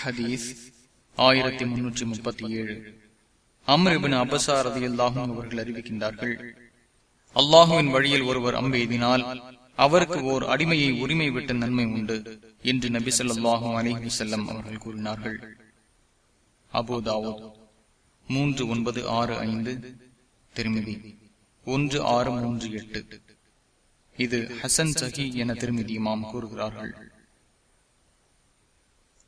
ஹதீஸ் ஆயிரத்தி முன்னூற்றி முப்பத்தி ஏழு. அம்ரிபின் அபசாரதி அல்லாஹும் அவர்கள் அறிவிக்கின்றார்கள் அல்லாஹுவின் வழியில் ஒருவர் அம்பெய்தினால் அவருக்கு ஓர் அடிமையை உரிமை விட்ட நன்மை உண்டு என்று நபி சொல்லாஹும் அலிஹி செல்லம் அவர்கள் கூறினார்கள். அபோதாவோ மூன்று ஒன்பது ஆறு ஐந்து. திருமிதி ஒன்று ஆறு மூன்று எட்டு. இது ஹசன் சஹி என திருமிதி இமாம் கூறுகிறார்கள்.